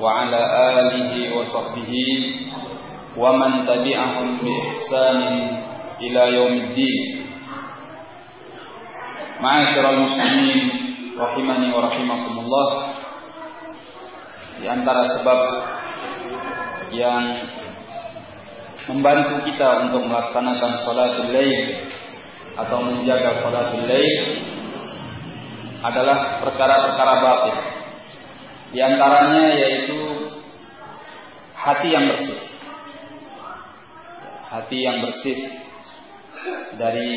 وعلى آله وصحبه ومن تبعهم بإحسان إلى يوم الدين معاشر المسلمين rahimani wa rahimakumullah di antara sebab yang membantu kita untuk melaksanakan salatul lail atau menjaga salatul lail adalah perkara-perkara batin. di antaranya yaitu hati yang bersih. Hati yang bersih dari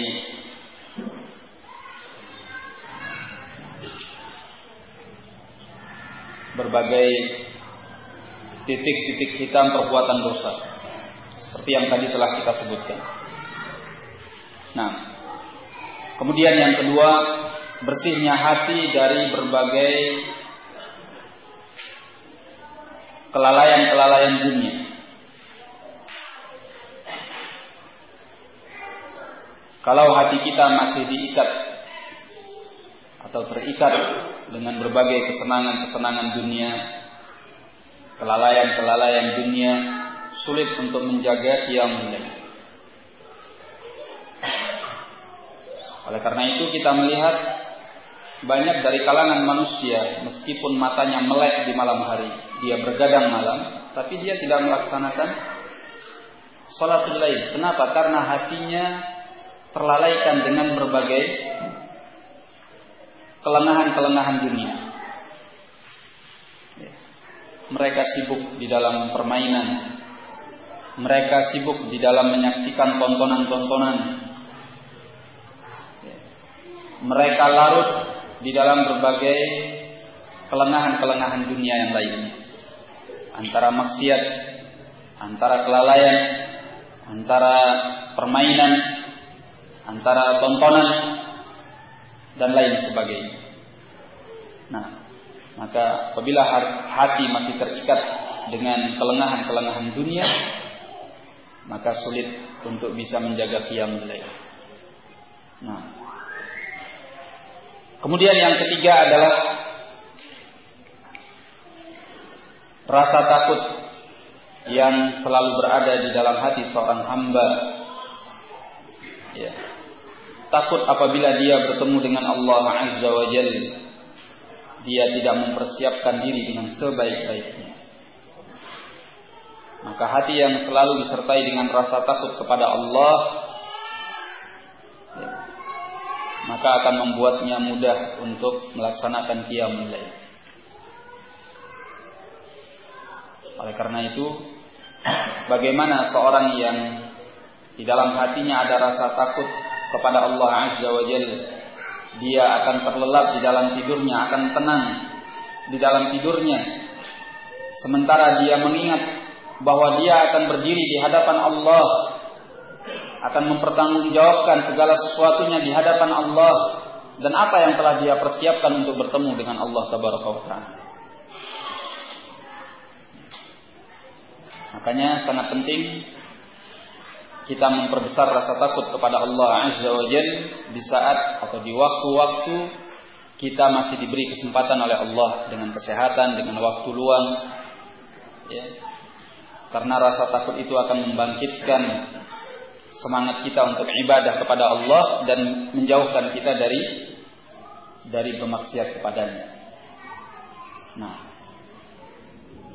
berbagai titik-titik hitam perbuatan dosa. Seperti yang tadi telah kita sebutkan. Nah, kemudian yang kedua, bersihnya hati dari berbagai kelalaian-kelalaian dunia. Kalau hati kita masih diikat atau terikat dengan berbagai kesenangan-kesenangan dunia, kelalaian-kelalaian dunia, sulit untuk menjaga qiyamul lail. Oleh karena itu kita melihat banyak dari kalangan manusia meskipun matanya melek di malam hari, dia bergadang malam, tapi dia tidak melaksanakan salatul lail. Kenapa? Karena hatinya terlalaikan dengan berbagai kelengahan-kelengahan dunia. Mereka sibuk di dalam permainan. Mereka sibuk di dalam menyaksikan tontonan-tontonan. Mereka larut di dalam berbagai kelengahan-kelengahan dunia yang lainnya. Antara maksiat, antara kelalaian, antara permainan, antara tontonan, dan lain sebagainya. Nah, maka apabila hati masih terikat dengan kelengahan-kelengahan dunia, maka sulit untuk bisa menjaga qiyamul. Nah, kemudian yang ketiga adalah rasa takut yang selalu berada di dalam hati seorang hamba. Ya, takut apabila dia bertemu dengan Allah Azza wa Jal. Dia tidak mempersiapkan diri dengan sebaik-baiknya. Maka hati yang selalu disertai dengan rasa takut kepada Allah maka akan membuatnya mudah untuk melaksanakan qiyamul lail oleh karena itu bagaimana seorang yang di dalam hatinya ada rasa takut kepada Allah Azza wa Jalla. Dia akan terlelap di dalam tidurnya, akan tenang di dalam tidurnya. Sementara dia mengingat bahwa dia akan berdiri di hadapan Allah, akan mempertanggungjawabkan segala sesuatunya di hadapan Allah dan apa yang telah dia persiapkan untuk bertemu dengan Allah taala. Makanya sangat penting kita memperbesar rasa takut kepada Allah Azza wa Jal di saat atau di waktu-waktu kita masih diberi kesempatan oleh Allah dengan kesehatan, dengan waktu luang. Ya. Karena rasa takut itu akan membangkitkan semangat kita untuk ibadah kepada Allah dan menjauhkan kita dari dari bermaksiat kepadanya. Nah,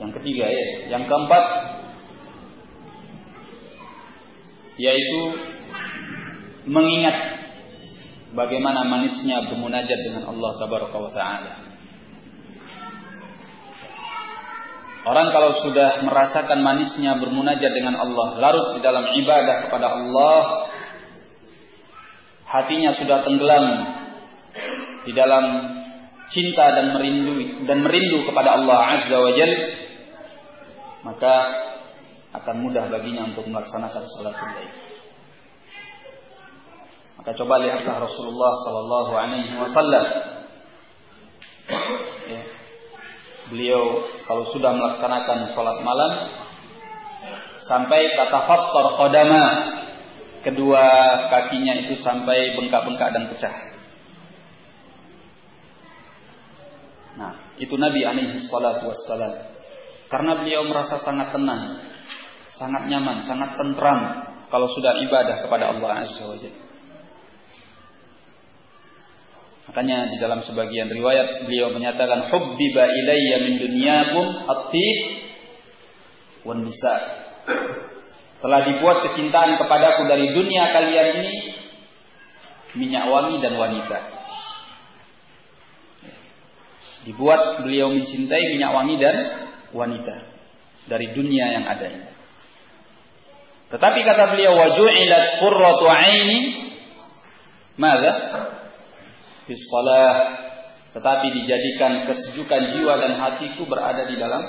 yang ketiga ya, yang keempat yaitu mengingat bagaimana manisnya bermunajat dengan Allah tabaraka wa taala. Orang kalau sudah merasakan manisnya bermunajat dengan Allah, larut di dalam ibadah kepada Allah, hatinya sudah tenggelam di dalam cinta dan merindu dan merindu kepada Allah Azza wa Jalla, maka akan mudah baginya untuk melaksanakan salat lail. Maka coba lihatlah Rasulullah Sallallahu Alaihi Wasallam. Ya. Beliau kalau sudah melaksanakan salat malam sampai kata fattar qadama kedua kakinya itu sampai bengkak-bengkak dan pecah. Nah, itu Nabi alaihi salatu wassalam. Karena beliau merasa sangat tenang, sangat nyaman, sangat tentram kalau sudah ibadah kepada Allah Azza wa Makanya di dalam sebagian riwayat beliau menyatakan hubbiba ilayya min dunyakum at-tib wan nisa. Telah dibuat kecintaan kepadaku dari dunia kalian ini minyak wangi dan wanita. Dibuat beliau mencintai minyak wangi dan wanita dari dunia yang ada ini. Tetapi kata beliau waju'ilat qurratu aini Mada? Fis Tetapi dijadikan kesejukan jiwa dan hatiku berada di dalam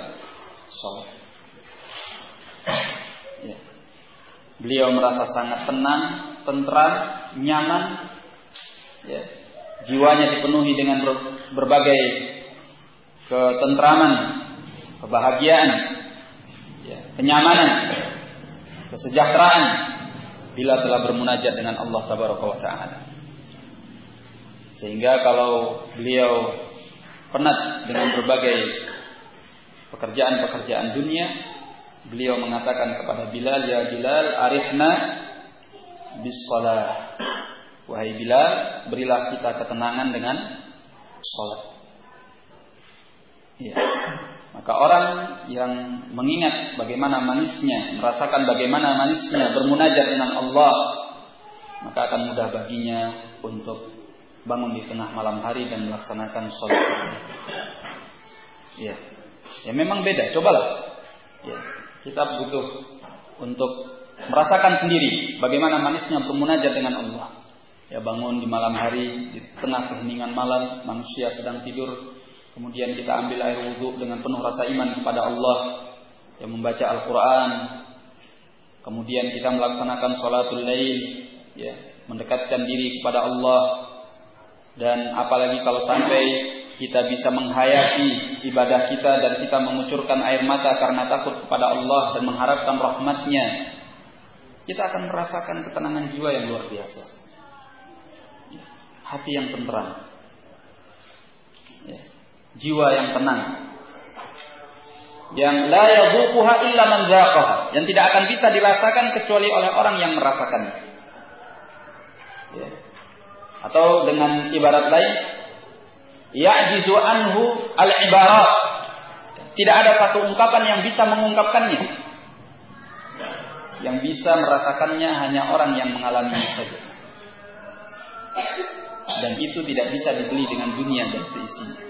salat. Ya. Beliau merasa sangat tenang, tentram, nyaman. Ya. Jiwanya dipenuhi dengan berbagai ketentraman, kebahagiaan, ya. kenyamanan kesejahteraan bila telah bermunajat dengan Allah taala. Sehingga kalau beliau penat dengan berbagai pekerjaan-pekerjaan dunia, beliau mengatakan kepada Bilal, "Ya Bilal, arifna bis Wahai Bilal, berilah kita ketenangan dengan salat. Ya. Maka orang yang mengingat bagaimana manisnya, merasakan bagaimana manisnya bermunajat dengan Allah, maka akan mudah baginya untuk bangun di tengah malam hari dan melaksanakan sholat. Ya, ya memang beda. Cobalah. Ya, kita butuh untuk merasakan sendiri bagaimana manisnya bermunajat dengan Allah. Ya bangun di malam hari di tengah keheningan malam, manusia sedang tidur, Kemudian kita ambil air wudhu dengan penuh rasa iman kepada Allah yang membaca Al-Quran. Kemudian kita melaksanakan sholatul lail, ya, mendekatkan diri kepada Allah. Dan apalagi kalau sampai kita bisa menghayati ibadah kita dan kita mengucurkan air mata karena takut kepada Allah dan mengharapkan rahmatnya, kita akan merasakan ketenangan jiwa yang luar biasa. Hati yang tenteram. Ya jiwa yang tenang. Yang la illa man yang tidak akan bisa dirasakan kecuali oleh orang yang merasakannya. Atau dengan ibarat lain, ya'jizu anhu al-ibarat. Tidak ada satu ungkapan yang bisa mengungkapkannya. Yang bisa merasakannya hanya orang yang mengalaminya saja. Dan itu tidak bisa dibeli dengan dunia dan seisinya.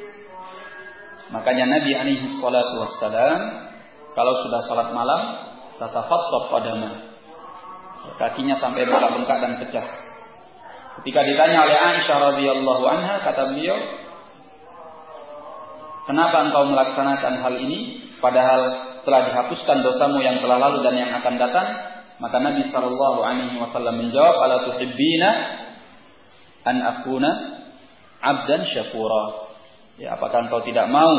Makanya Nabi alaihi salatu wassalam kalau sudah salat malam tatafattat qadama. Kakinya sampai bengkak-bengkak dan pecah. Ketika ditanya oleh Aisyah radhiyallahu anha kata beliau, "Kenapa engkau melaksanakan hal ini padahal telah dihapuskan dosamu yang telah lalu dan yang akan datang?" Maka Nabi sallallahu alaihi wasallam menjawab, "Ala tuhibbina an akuna abdan syakura?" Ya, apakah engkau tidak mau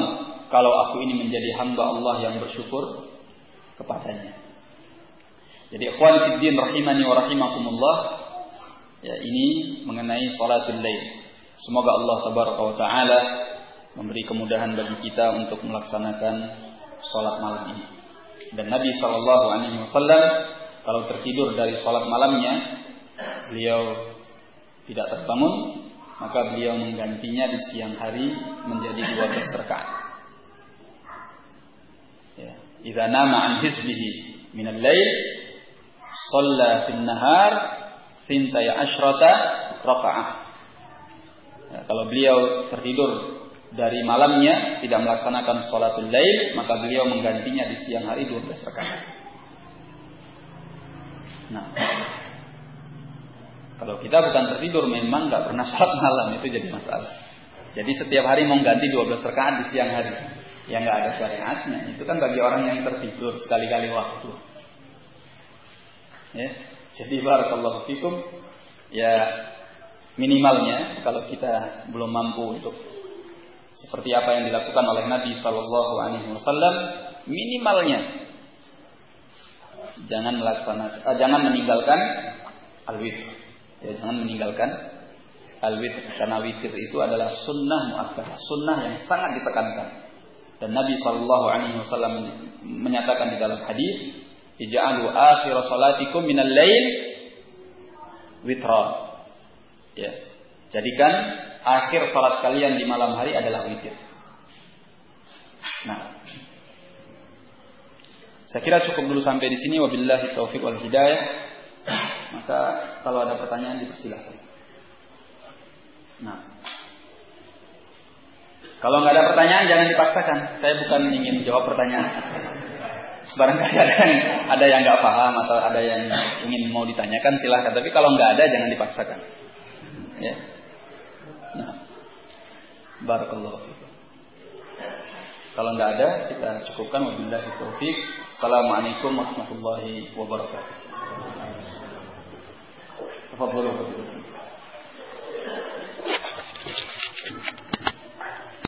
kalau aku ini menjadi hamba Allah yang bersyukur kepadanya? Jadi ikhwan fiddin rahimani wa rahimakumullah ya ini mengenai salatul lail. Semoga Allah tabaraka wa taala memberi kemudahan bagi kita untuk melaksanakan salat malam ini. Dan Nabi sallallahu alaihi wasallam kalau tertidur dari salat malamnya beliau tidak terbangun maka beliau menggantinya di siang hari menjadi 12 rakaat. Ya. Idza nama an hisbihi min al-lail shalla fil nahar thintai asyrata rakaah. Ya, kalau beliau tertidur dari malamnya tidak melaksanakan sholatul lail, maka beliau menggantinya di siang hari 12 rakaat. Nah, kalau kita bukan tertidur memang nggak pernah sholat malam itu jadi masalah. Jadi setiap hari mau ganti 12 rakaat di siang hari. Ya nggak ada syariatnya. Itu kan bagi orang yang tertidur sekali-kali waktu. Ya. Jadi barakallahu fikum ya minimalnya kalau kita belum mampu untuk seperti apa yang dilakukan oleh Nabi Shallallahu Alaihi Wasallam minimalnya jangan melaksanakan uh, jangan meninggalkan al-witr Ya, jangan meninggalkan al-witr karena witir itu adalah sunnah muakkadah, sunnah yang sangat ditekankan. Dan Nabi Shallallahu Alaihi Wasallam menyatakan di dalam hadis, "Ij'alu akhir salatikum minal lail witra." Ya. Jadikan akhir salat kalian di malam hari adalah witir. Nah, saya kira cukup dulu sampai di sini. Wabillahi taufiq wal hidayah. Maka kalau ada pertanyaan dipersilahkan. Nah. Kalau nggak ada pertanyaan jangan dipaksakan. Saya bukan ingin jawab pertanyaan. Barangkali ada yang ada yang nggak paham atau ada yang ingin mau ditanyakan silahkan. Tapi kalau nggak ada jangan dipaksakan. Ya. Nah. Barakallahu. Kalau nggak ada, kita cukupkan. Wabillahi taufik. Assalamualaikum warahmatullahi wabarakatuh. Tafadhalu.